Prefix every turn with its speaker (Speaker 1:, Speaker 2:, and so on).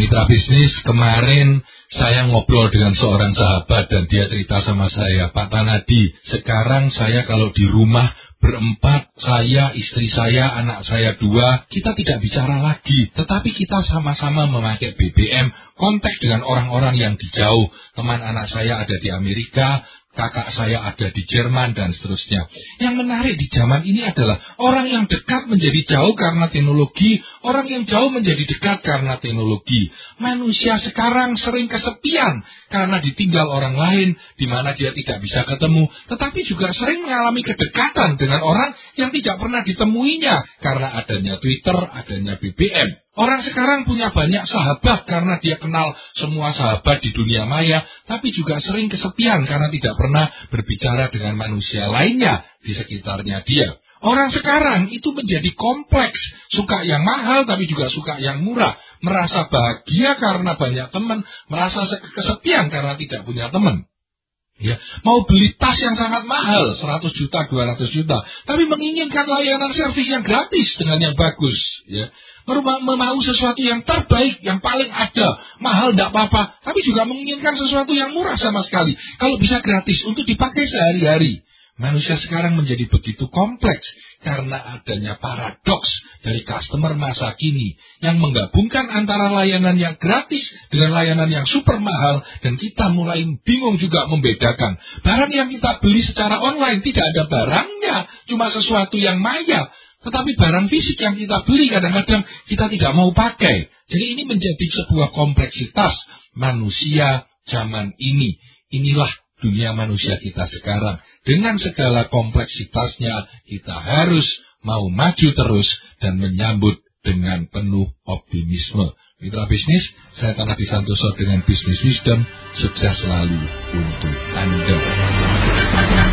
Speaker 1: Mitra bisnis kemarin saya ngobrol dengan seorang sahabat dan dia cerita sama saya, Pak Tanadi, sekarang saya kalau di rumah berempat, saya, istri saya, anak saya dua, kita tidak bicara lagi, tetapi kita sama-sama memakai BBM, kontak dengan orang-orang yang di jauh. Teman anak saya ada di Amerika, kakak saya ada di Jerman dan seterusnya. Yang menarik di zaman ini adalah orang yang dekat menjadi jauh karena teknologi, orang yang jauh menjadi dekat karena teknologi. Manusia sekarang sering kesepian karena ditinggal orang lain di mana dia tidak bisa ketemu, tetapi juga sering mengalami kedekatan dengan orang yang tidak pernah ditemuinya karena adanya Twitter, adanya BBM. Orang sekarang punya banyak sahabat karena dia kenal semua sahabat di dunia maya, tapi juga sering kesepian karena tidak pernah berbicara dengan manusia lainnya di sekitarnya dia. Orang sekarang itu menjadi kompleks, suka yang mahal tapi juga suka yang murah, merasa bahagia karena banyak teman, merasa kesepian karena tidak punya teman. Ya, mau beli tas yang sangat mahal, 100 juta, 200 juta, tapi menginginkan layanan servis yang gratis dengan yang bagus, ya mau sesuatu yang terbaik, yang paling ada, mahal tidak apa-apa, tapi juga menginginkan sesuatu yang murah sama sekali. Kalau bisa gratis untuk dipakai sehari-hari. Manusia sekarang menjadi begitu kompleks karena adanya paradoks dari customer masa kini yang menggabungkan antara layanan yang gratis dengan layanan yang super mahal dan kita mulai bingung juga membedakan. Barang yang kita beli secara online tidak ada barangnya, cuma sesuatu yang maya. Tetapi barang fisik yang kita beli kadang-kadang kita tidak mau pakai. Jadi ini menjadi sebuah kompleksitas manusia zaman ini. Inilah dunia manusia kita sekarang. Dengan segala kompleksitasnya, kita harus mau maju terus dan menyambut dengan penuh optimisme. Mitra bisnis, saya Tanah Santoso dengan Bisnis Wisdom. Sukses selalu untuk Anda.